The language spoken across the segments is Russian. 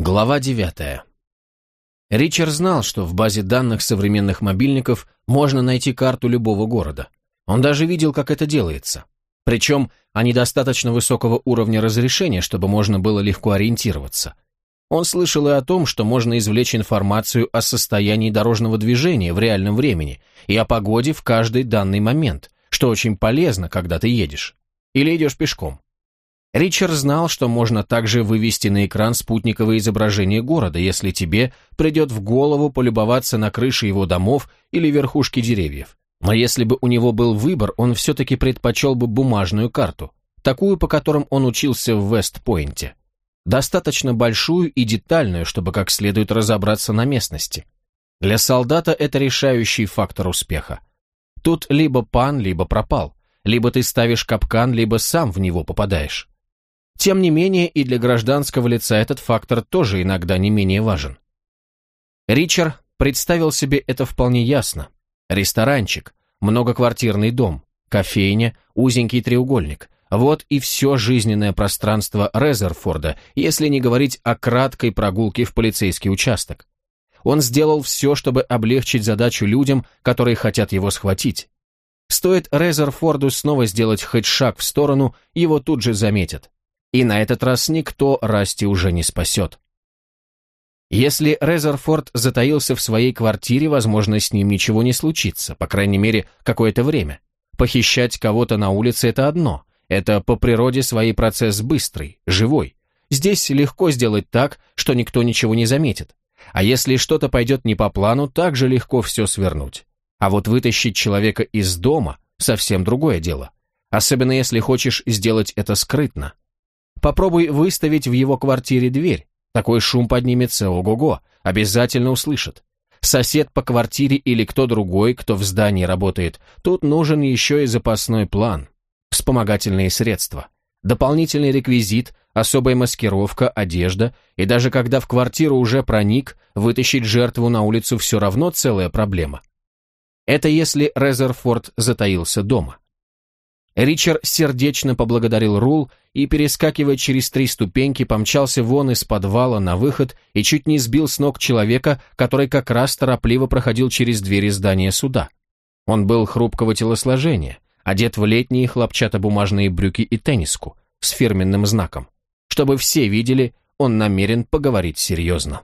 Глава 9. Ричард знал, что в базе данных современных мобильников можно найти карту любого города. Он даже видел, как это делается. Причем они достаточно высокого уровня разрешения, чтобы можно было легко ориентироваться. Он слышал и о том, что можно извлечь информацию о состоянии дорожного движения в реальном времени и о погоде в каждый данный момент, что очень полезно, когда ты едешь. Или идешь пешком. Ричард знал, что можно также вывести на экран спутниковое изображение города, если тебе придет в голову полюбоваться на крыши его домов или верхушки деревьев. Но если бы у него был выбор, он все-таки предпочел бы бумажную карту, такую, по которым он учился в Вестпойнте. Достаточно большую и детальную, чтобы как следует разобраться на местности. Для солдата это решающий фактор успеха. Тут либо пан, либо пропал. Либо ты ставишь капкан, либо сам в него попадаешь. Тем не менее, и для гражданского лица этот фактор тоже иногда не менее важен. Ричард представил себе это вполне ясно. Ресторанчик, многоквартирный дом, кофейня, узенький треугольник. Вот и все жизненное пространство Резерфорда, если не говорить о краткой прогулке в полицейский участок. Он сделал все, чтобы облегчить задачу людям, которые хотят его схватить. Стоит Резерфорду снова сделать хоть шаг в сторону, его тут же заметят. И на этот раз никто Расти уже не спасет. Если Резерфорд затаился в своей квартире, возможно, с ним ничего не случится, по крайней мере, какое-то время. Похищать кого-то на улице – это одно. Это по природе своей процесс быстрый, живой. Здесь легко сделать так, что никто ничего не заметит. А если что-то пойдет не по плану, так же легко все свернуть. А вот вытащить человека из дома – совсем другое дело. Особенно если хочешь сделать это скрытно. Попробуй выставить в его квартире дверь. Такой шум поднимется, ого-го, обязательно услышат. Сосед по квартире или кто другой, кто в здании работает, тут нужен еще и запасной план. Вспомогательные средства. Дополнительный реквизит, особая маскировка, одежда, и даже когда в квартиру уже проник, вытащить жертву на улицу все равно целая проблема. Это если Резерфорд затаился дома. Ричард сердечно поблагодарил Рул и, перескакивая через три ступеньки, помчался вон из подвала на выход и чуть не сбил с ног человека, который как раз торопливо проходил через двери здания суда. Он был хрупкого телосложения, одет в летние хлопчатобумажные брюки и тенниску с фирменным знаком. Чтобы все видели, он намерен поговорить серьезно.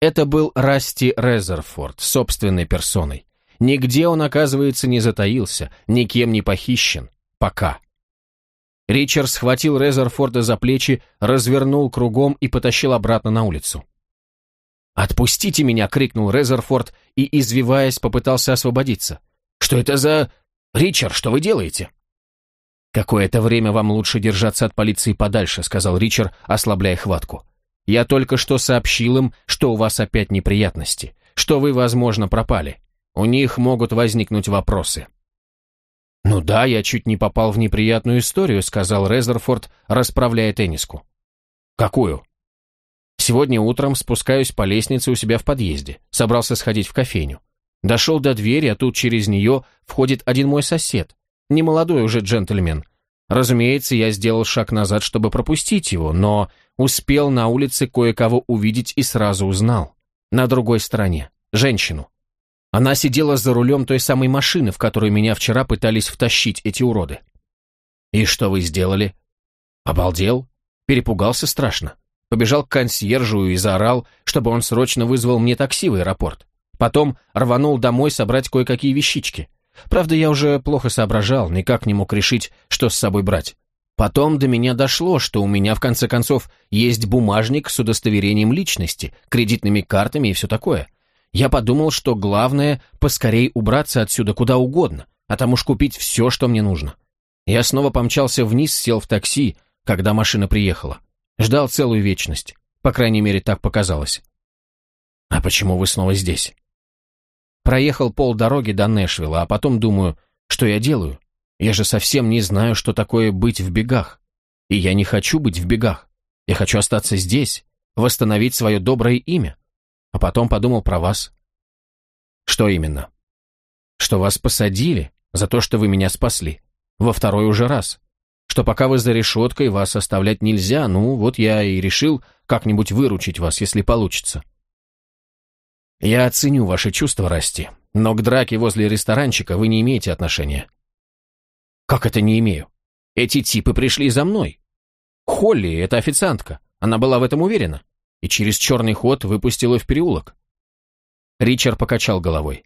Это был Расти Резерфорд, собственной персоной. Нигде он, оказывается, не затаился, никем не похищен. Пока. Ричард схватил Резерфорда за плечи, развернул кругом и потащил обратно на улицу. «Отпустите меня!» — крикнул Резерфорд и, извиваясь, попытался освободиться. «Что это за... Ричард, что вы делаете?» «Какое-то время вам лучше держаться от полиции подальше», — сказал Ричард, ослабляя хватку. «Я только что сообщил им, что у вас опять неприятности, что вы, возможно, пропали. У них могут возникнуть вопросы». «Ну да, я чуть не попал в неприятную историю», — сказал Резерфорд, расправляя тенниску. «Какую?» «Сегодня утром спускаюсь по лестнице у себя в подъезде. Собрался сходить в кофейню. Дошел до двери, а тут через нее входит один мой сосед. Немолодой уже джентльмен. Разумеется, я сделал шаг назад, чтобы пропустить его, но успел на улице кое-кого увидеть и сразу узнал. На другой стороне. Женщину. Она сидела за рулем той самой машины, в которую меня вчера пытались втащить эти уроды. И что вы сделали? Обалдел? Перепугался страшно. Побежал к консьержу и заорал, чтобы он срочно вызвал мне такси в аэропорт. Потом рванул домой собрать кое-какие вещички. Правда, я уже плохо соображал, никак не мог решить, что с собой брать. Потом до меня дошло, что у меня, в конце концов, есть бумажник с удостоверением личности, кредитными картами и все такое. Я подумал, что главное поскорей убраться отсюда куда угодно, а там уж купить все, что мне нужно. Я снова помчался вниз, сел в такси, когда машина приехала. Ждал целую вечность. По крайней мере, так показалось. А почему вы снова здесь? Проехал полдороги до Нэшвилла, а потом думаю, что я делаю? Я же совсем не знаю, что такое быть в бегах. И я не хочу быть в бегах. Я хочу остаться здесь, восстановить свое доброе имя а потом подумал про вас. Что именно? Что вас посадили за то, что вы меня спасли. Во второй уже раз. что пока вы за решеткой, вас оставлять нельзя, ну, вот я и решил как-нибудь выручить вас, если получится. Я оценю ваши чувства, Расти, но к драке возле ресторанчика вы не имеете отношения. Как это не имею? Эти типы пришли за мной. Холли, это официантка, она была в этом уверена, и через черный ход выпустила в переулок. Ричард покачал головой.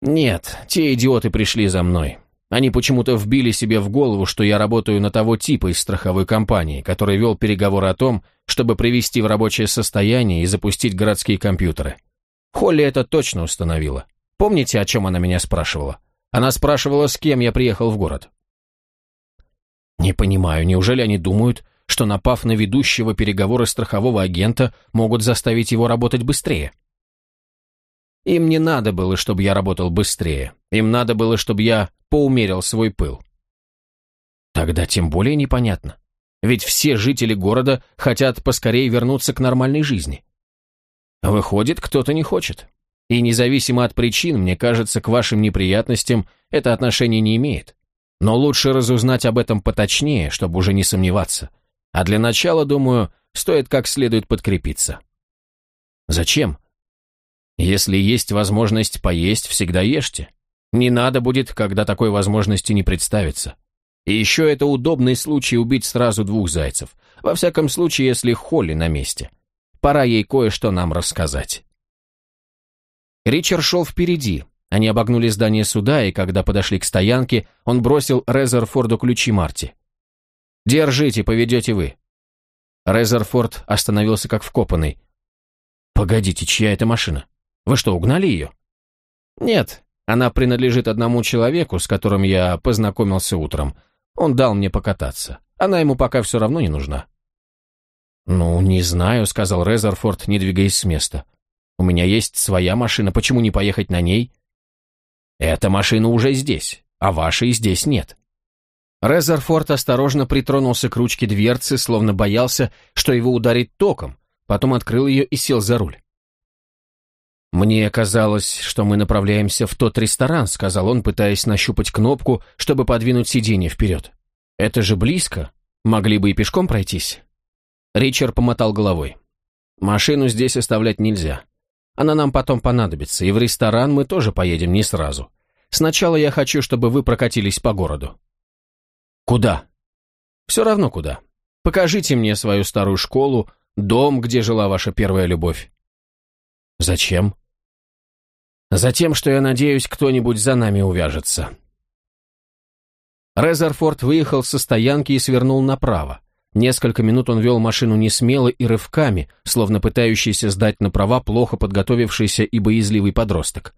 «Нет, те идиоты пришли за мной. Они почему-то вбили себе в голову, что я работаю на того типа из страховой компании, который вел переговоры о том, чтобы привести в рабочее состояние и запустить городские компьютеры. Холли это точно установила. Помните, о чем она меня спрашивала? Она спрашивала, с кем я приехал в город. Не понимаю, неужели они думают, что напав на ведущего переговоры страхового агента, могут заставить его работать быстрее? Им не надо было, чтобы я работал быстрее. Им надо было, чтобы я поумерил свой пыл. Тогда тем более непонятно. Ведь все жители города хотят поскорее вернуться к нормальной жизни. Выходит, кто-то не хочет. И независимо от причин, мне кажется, к вашим неприятностям это отношение не имеет. Но лучше разузнать об этом поточнее, чтобы уже не сомневаться. А для начала, думаю, стоит как следует подкрепиться. Зачем? Если есть возможность поесть, всегда ешьте. Не надо будет, когда такой возможности не представится. И еще это удобный случай убить сразу двух зайцев. Во всяком случае, если Холли на месте. Пора ей кое-что нам рассказать. Ричард шел впереди. Они обогнули здание суда, и когда подошли к стоянке, он бросил Резерфорду ключи Марти. «Держите, поведете вы». Резерфорд остановился как вкопанный. «Погодите, чья это машина?» Вы что, угнали ее? Нет, она принадлежит одному человеку, с которым я познакомился утром. Он дал мне покататься. Она ему пока все равно не нужна. «Ну, не знаю», — сказал Резерфорд, не двигаясь с места. «У меня есть своя машина, почему не поехать на ней?» «Эта машина уже здесь, а вашей здесь нет». Резерфорд осторожно притронулся к ручке дверцы, словно боялся, что его ударит током, потом открыл ее и сел за руль. «Мне казалось, что мы направляемся в тот ресторан», — сказал он, пытаясь нащупать кнопку, чтобы подвинуть сиденье вперед. «Это же близко. Могли бы и пешком пройтись». Ричард помотал головой. «Машину здесь оставлять нельзя. Она нам потом понадобится, и в ресторан мы тоже поедем не сразу. Сначала я хочу, чтобы вы прокатились по городу». «Куда?» «Все равно куда. Покажите мне свою старую школу, дом, где жила ваша первая любовь». «Зачем?» Затем, что я надеюсь, кто-нибудь за нами увяжется. Резерфорд выехал со стоянки и свернул направо. Несколько минут он вел машину несмело и рывками, словно пытающийся сдать на права плохо подготовившийся и боязливый подросток.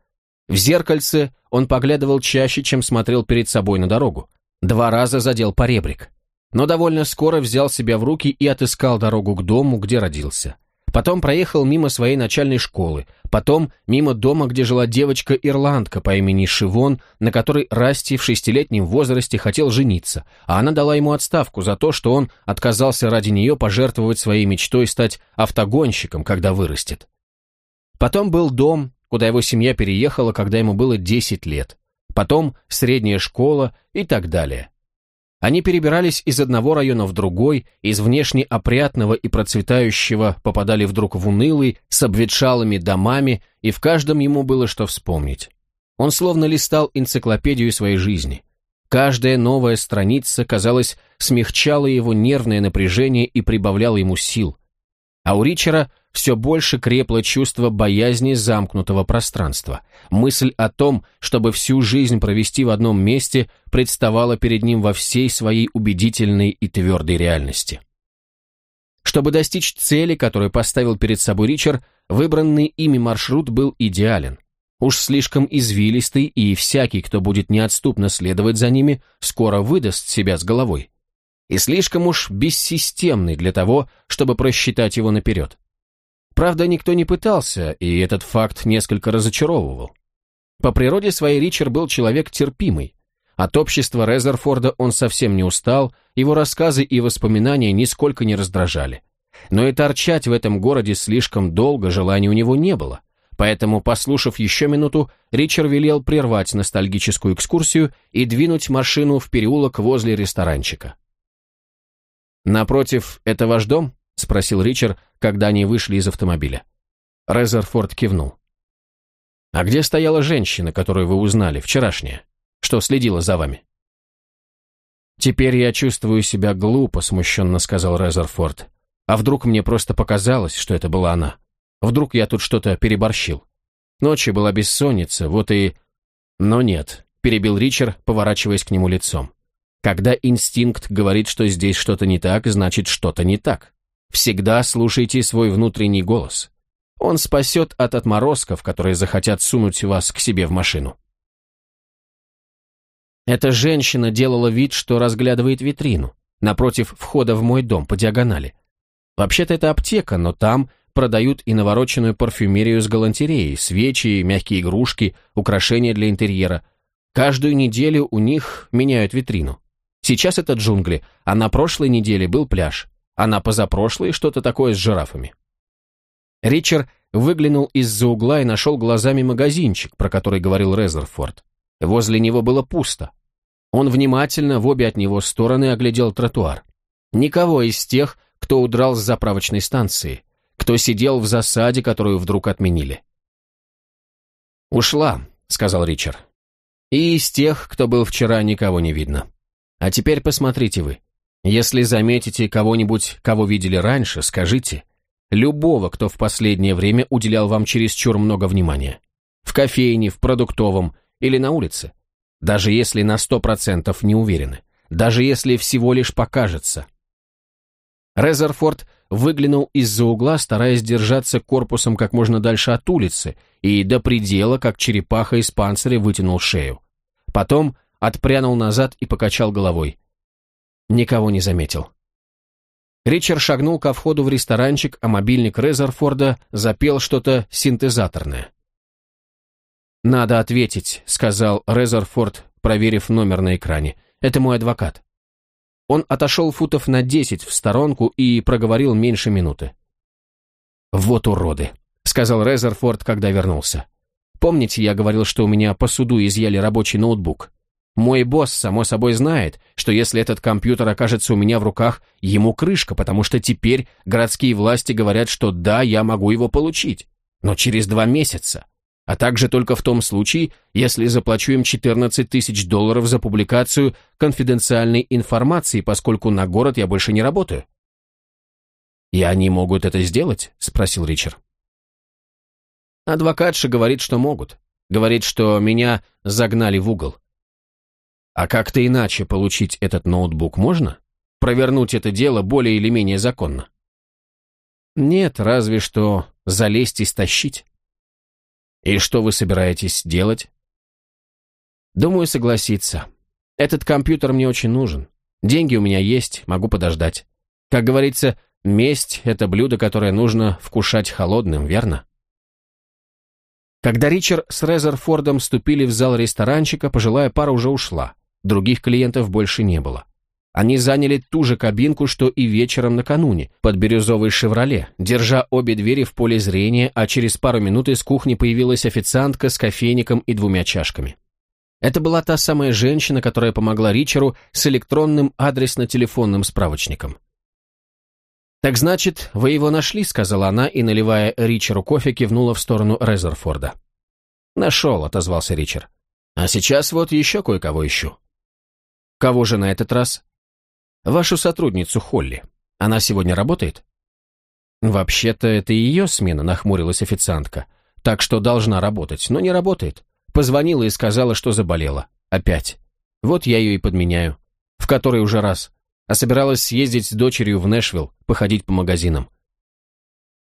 В зеркальце он поглядывал чаще, чем смотрел перед собой на дорогу. Два раза задел поребрик. Но довольно скоро взял себя в руки и отыскал дорогу к дому, где родился. Потом проехал мимо своей начальной школы, потом мимо дома, где жила девочка-ирландка по имени Шивон, на которой Расти в шестилетнем возрасте хотел жениться, а она дала ему отставку за то, что он отказался ради нее пожертвовать своей мечтой стать автогонщиком, когда вырастет. Потом был дом, куда его семья переехала, когда ему было 10 лет. Потом средняя школа и так далее. Они перебирались из одного района в другой, из внешне опрятного и процветающего попадали вдруг в унылый, с обветшалыми домами, и в каждом ему было что вспомнить. Он словно листал энциклопедию своей жизни. Каждая новая страница, казалось, смягчала его нервное напряжение и прибавляла ему сил. А у Ричера все больше крепло чувство боязни замкнутого пространства. Мысль о том, чтобы всю жизнь провести в одном месте, представала перед ним во всей своей убедительной и твердой реальности. Чтобы достичь цели, которую поставил перед собой Ричард, выбранный ими маршрут был идеален. Уж слишком извилистый, и всякий, кто будет неотступно следовать за ними, скоро выдаст себя с головой. И слишком уж бессистемный для того, чтобы просчитать его наперед. Правда, никто не пытался, и этот факт несколько разочаровывал. По природе своей Ричард был человек терпимый. От общества Резерфорда он совсем не устал, его рассказы и воспоминания нисколько не раздражали. Но и торчать в этом городе слишком долго желания у него не было. Поэтому, послушав еще минуту, Ричард велел прервать ностальгическую экскурсию и двинуть машину в переулок возле ресторанчика. «Напротив, это ваш дом?» — спросил Ричард, когда они вышли из автомобиля. Резерфорд кивнул. «А где стояла женщина, которую вы узнали, вчерашняя? Что следила за вами?» «Теперь я чувствую себя глупо», — смущенно сказал Резерфорд. «А вдруг мне просто показалось, что это была она? Вдруг я тут что-то переборщил? Ночью была бессонница, вот и...» «Но нет», — перебил Ричард, поворачиваясь к нему лицом. «Когда инстинкт говорит, что здесь что-то не так, значит, что-то не так. Всегда слушайте свой внутренний голос. Он спасет от отморозков, которые захотят сунуть вас к себе в машину». Эта женщина делала вид, что разглядывает витрину, напротив входа в мой дом по диагонали. Вообще-то это аптека, но там продают и навороченную парфюмерию с галантереей, свечи, мягкие игрушки, украшения для интерьера. Каждую неделю у них меняют витрину. Сейчас это джунгли, а на прошлой неделе был пляж, а на позапрошлой что-то такое с жирафами. Ричард выглянул из-за угла и нашел глазами магазинчик, про который говорил Резерфорд. Возле него было пусто. Он внимательно в обе от него стороны оглядел тротуар. Никого из тех, кто удрал с заправочной станции, кто сидел в засаде, которую вдруг отменили. «Ушла», — сказал Ричард. «И из тех, кто был вчера, никого не видно. А теперь посмотрите вы. Если заметите кого-нибудь, кого видели раньше, скажите. Любого, кто в последнее время уделял вам чересчур много внимания. В кофейне, в продуктовом, или на улице. Даже если на сто процентов не уверены. Даже если всего лишь покажется. Резерфорд выглянул из-за угла, стараясь держаться корпусом как можно дальше от улицы, и до предела, как черепаха из панциря, вытянул шею. Потом отпрянул назад и покачал головой. Никого не заметил. Ричард шагнул ко входу в ресторанчик, а мобильник Резерфорда запел что-то синтезаторное. «Надо ответить», — сказал Резерфорд, проверив номер на экране. «Это мой адвокат». Он отошел футов на десять в сторонку и проговорил меньше минуты. «Вот уроды», — сказал Резерфорд, когда вернулся. «Помните, я говорил, что у меня по суду изъяли рабочий ноутбук? Мой босс, само собой, знает, что если этот компьютер окажется у меня в руках, ему крышка, потому что теперь городские власти говорят, что да, я могу его получить. Но через два месяца а также только в том случае, если заплачу им 14 тысяч долларов за публикацию конфиденциальной информации, поскольку на город я больше не работаю. «И они могут это сделать?» – спросил Ричард. Адвокатша говорит, что могут. Говорит, что меня загнали в угол. А как-то иначе получить этот ноутбук можно? Провернуть это дело более или менее законно? Нет, разве что залезть и стащить. И что вы собираетесь делать? Думаю, согласиться. Этот компьютер мне очень нужен. Деньги у меня есть, могу подождать. Как говорится, месть – это блюдо, которое нужно вкушать холодным, верно? Когда Ричард с Резерфордом ступили в зал ресторанчика, пожилая пара уже ушла. Других клиентов больше не было. Они заняли ту же кабинку, что и вечером накануне, под бирюзовой «Шевроле», держа обе двери в поле зрения, а через пару минут из кухни появилась официантка с кофейником и двумя чашками. Это была та самая женщина, которая помогла Ричеру с электронным адресно-телефонным справочником. «Так значит, вы его нашли?» — сказала она, и, наливая Ричеру кофе, кивнула в сторону Резерфорда. «Нашел», — отозвался Ричард. «А сейчас вот еще кое-кого ищу». «Кого же на этот раз?» Вашу сотрудницу Холли. Она сегодня работает? Вообще-то это ее смена, нахмурилась официантка. Так что должна работать, но не работает. Позвонила и сказала, что заболела. Опять. Вот я ее и подменяю. В который уже раз. А собиралась съездить с дочерью в Нэшвилл, походить по магазинам.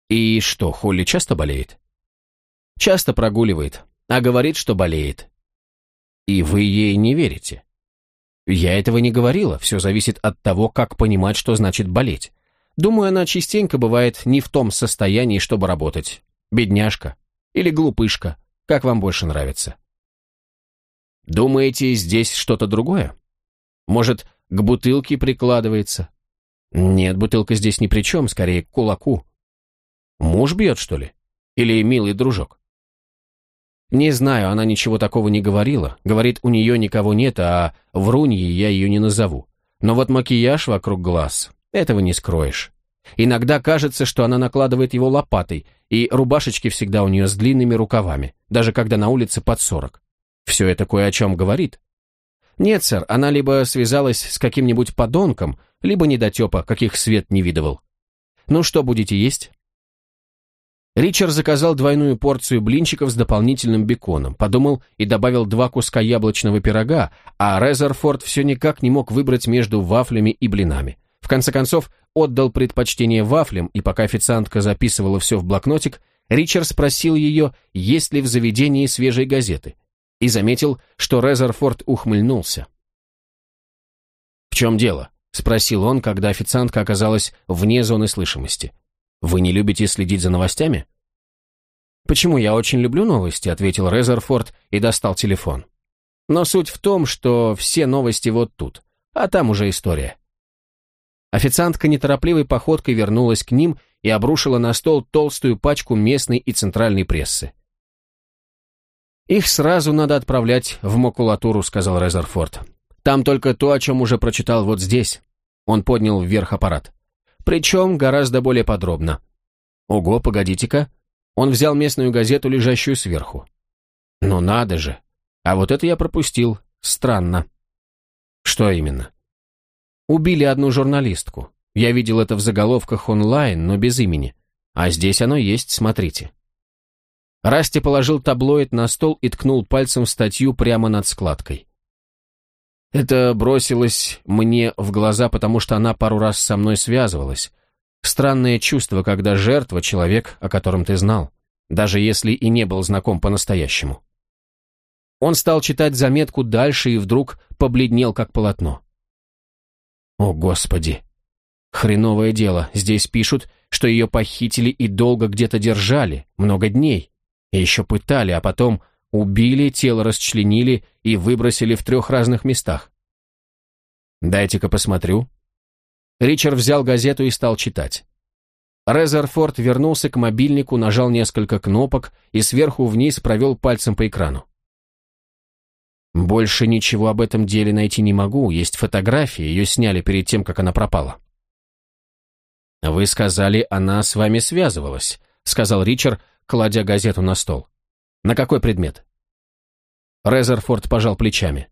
И что, Холли часто болеет? Часто прогуливает, а говорит, что болеет. И вы ей не верите? Я этого не говорила, все зависит от того, как понимать, что значит болеть. Думаю, она частенько бывает не в том состоянии, чтобы работать. Бедняжка. Или глупышка. Как вам больше нравится? Думаете, здесь что-то другое? Может, к бутылке прикладывается? Нет, бутылка здесь ни при чем, скорее к кулаку. Муж бьет, что ли? Или милый дружок? Не знаю, она ничего такого не говорила. Говорит, у нее никого нет, а вруньей я ее не назову. Но вот макияж вокруг глаз, этого не скроешь. Иногда кажется, что она накладывает его лопатой, и рубашечки всегда у нее с длинными рукавами, даже когда на улице под сорок. Все это кое о чем говорит. Нет, сэр, она либо связалась с каким-нибудь подонком, либо недотепа, каких свет не видывал. Ну что будете есть? Ричард заказал двойную порцию блинчиков с дополнительным беконом, подумал и добавил два куска яблочного пирога, а Резерфорд все никак не мог выбрать между вафлями и блинами. В конце концов, отдал предпочтение вафлям, и пока официантка записывала все в блокнотик, Ричард спросил ее, есть ли в заведении свежие газеты, и заметил, что Резерфорд ухмыльнулся. «В чем дело?» — спросил он, когда официантка оказалась вне зоны слышимости. Вы не любите следить за новостями? Почему я очень люблю новости, ответил Резерфорд и достал телефон. Но суть в том, что все новости вот тут, а там уже история. Официантка неторопливой походкой вернулась к ним и обрушила на стол толстую пачку местной и центральной прессы. «Их сразу надо отправлять в макулатуру», — сказал Резерфорд. «Там только то, о чем уже прочитал вот здесь». Он поднял вверх аппарат. Причем гораздо более подробно. Ого, погодите-ка. Он взял местную газету, лежащую сверху. Ну надо же. А вот это я пропустил. Странно. Что именно? Убили одну журналистку. Я видел это в заголовках онлайн, но без имени. А здесь оно есть, смотрите. Расти положил таблоид на стол и ткнул пальцем в статью прямо над складкой. Это бросилось мне в глаза, потому что она пару раз со мной связывалась. Странное чувство, когда жертва — человек, о котором ты знал, даже если и не был знаком по-настоящему. Он стал читать заметку дальше и вдруг побледнел, как полотно. О, Господи! Хреновое дело, здесь пишут, что ее похитили и долго где-то держали, много дней, и еще пытали, а потом Убили, тело расчленили и выбросили в трех разных местах. «Дайте-ка посмотрю». Ричард взял газету и стал читать. Резерфорд вернулся к мобильнику, нажал несколько кнопок и сверху вниз провел пальцем по экрану. «Больше ничего об этом деле найти не могу, есть фотографии, ее сняли перед тем, как она пропала». «Вы сказали, она с вами связывалась», — сказал Ричард, кладя газету на стол. На какой предмет? Резерфорд пожал плечами.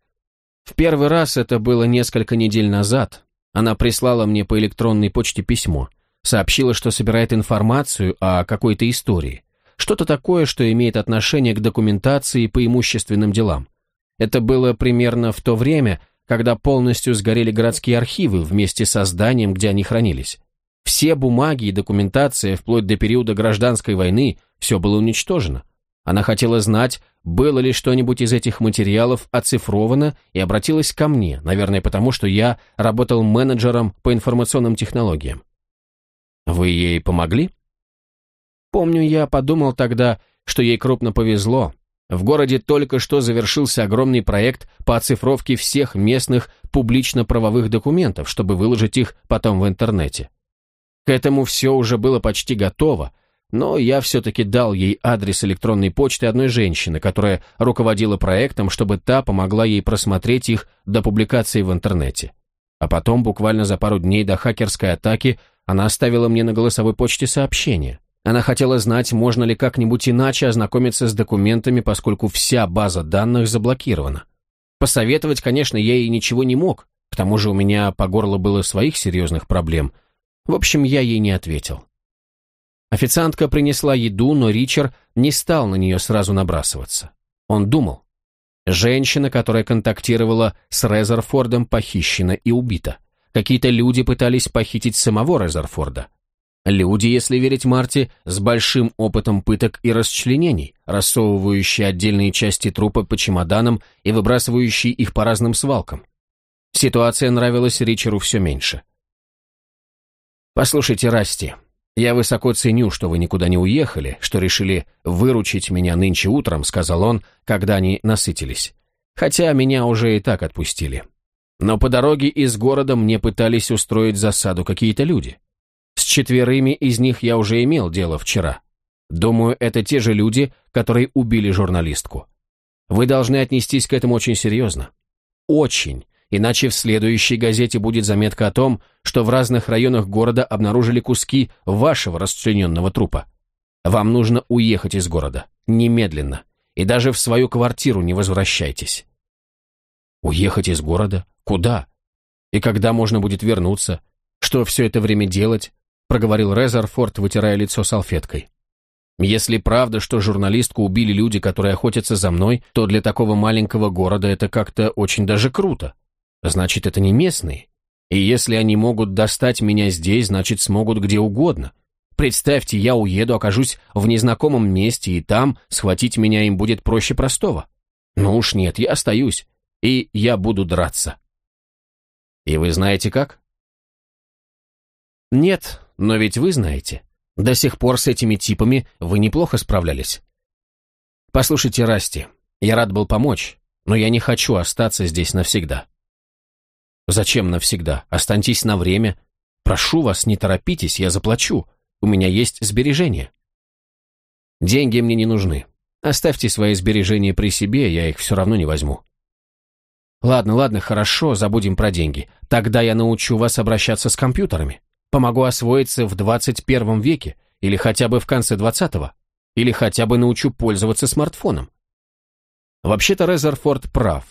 В первый раз это было несколько недель назад. Она прислала мне по электронной почте письмо. Сообщила, что собирает информацию о какой-то истории. Что-то такое, что имеет отношение к документации по имущественным делам. Это было примерно в то время, когда полностью сгорели городские архивы вместе со зданием, где они хранились. Все бумаги и документация, вплоть до периода гражданской войны, все было уничтожено. Она хотела знать, было ли что-нибудь из этих материалов оцифровано и обратилась ко мне, наверное, потому что я работал менеджером по информационным технологиям. Вы ей помогли? Помню, я подумал тогда, что ей крупно повезло. В городе только что завершился огромный проект по оцифровке всех местных публично-правовых документов, чтобы выложить их потом в интернете. К этому все уже было почти готово, но я все-таки дал ей адрес электронной почты одной женщины, которая руководила проектом, чтобы та помогла ей просмотреть их до публикации в интернете. А потом, буквально за пару дней до хакерской атаки, она оставила мне на голосовой почте сообщение. Она хотела знать, можно ли как-нибудь иначе ознакомиться с документами, поскольку вся база данных заблокирована. Посоветовать, конечно, я ей ничего не мог, к тому же у меня по горло было своих серьезных проблем. В общем, я ей не ответил. Официантка принесла еду, но Ричард не стал на нее сразу набрасываться. Он думал. Женщина, которая контактировала с Резерфордом, похищена и убита. Какие-то люди пытались похитить самого Резерфорда. Люди, если верить Марте, с большим опытом пыток и расчленений, рассовывающие отдельные части трупа по чемоданам и выбрасывающие их по разным свалкам. Ситуация нравилась Ричеру все меньше. «Послушайте, Расти, «Я высоко ценю, что вы никуда не уехали, что решили выручить меня нынче утром», — сказал он, когда они насытились. «Хотя меня уже и так отпустили. Но по дороге из города мне пытались устроить засаду какие-то люди. С четверыми из них я уже имел дело вчера. Думаю, это те же люди, которые убили журналистку. Вы должны отнестись к этому очень серьезно. Очень. Иначе в следующей газете будет заметка о том, что в разных районах города обнаружили куски вашего расчлененного трупа. Вам нужно уехать из города. Немедленно. И даже в свою квартиру не возвращайтесь. Уехать из города? Куда? И когда можно будет вернуться? Что все это время делать? Проговорил Резерфорд, вытирая лицо салфеткой. Если правда, что журналистку убили люди, которые охотятся за мной, то для такого маленького города это как-то очень даже круто. Значит, это не местные. И если они могут достать меня здесь, значит, смогут где угодно. Представьте, я уеду, окажусь в незнакомом месте, и там схватить меня им будет проще простого. Ну уж нет, я остаюсь, и я буду драться. И вы знаете как? Нет, но ведь вы знаете. До сих пор с этими типами вы неплохо справлялись. Послушайте, Расти, я рад был помочь, но я не хочу остаться здесь навсегда. Зачем навсегда? Останьтесь на время. Прошу вас, не торопитесь, я заплачу. У меня есть сбережения. Деньги мне не нужны. Оставьте свои сбережения при себе, я их все равно не возьму. Ладно, ладно, хорошо, забудем про деньги. Тогда я научу вас обращаться с компьютерами. Помогу освоиться в 21 веке, или хотя бы в конце 20-го, или хотя бы научу пользоваться смартфоном. Вообще-то Резерфорд прав.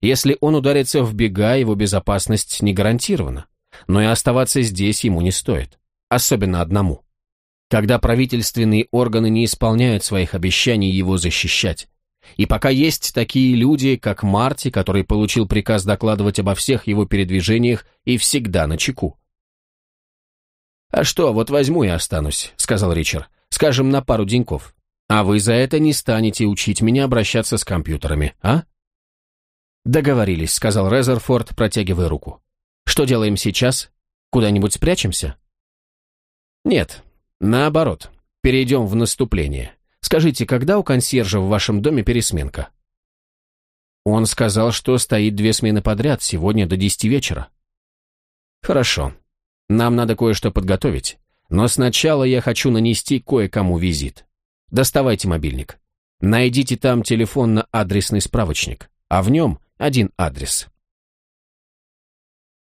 Если он ударится в бега, его безопасность не гарантирована. Но и оставаться здесь ему не стоит. Особенно одному. Когда правительственные органы не исполняют своих обещаний его защищать. И пока есть такие люди, как Марти, который получил приказ докладывать обо всех его передвижениях и всегда на чеку. «А что, вот возьму и останусь», — сказал Ричард. «Скажем, на пару деньков. А вы за это не станете учить меня обращаться с компьютерами, а?» «Договорились», — сказал Резерфорд, протягивая руку. «Что делаем сейчас? Куда-нибудь спрячемся?» «Нет, наоборот. Перейдем в наступление. Скажите, когда у консьержа в вашем доме пересменка?» Он сказал, что стоит две смены подряд, сегодня до десяти вечера. «Хорошо. Нам надо кое-что подготовить. Но сначала я хочу нанести кое-кому визит. Доставайте мобильник. Найдите там телефонно-адресный справочник, а в нем один адрес.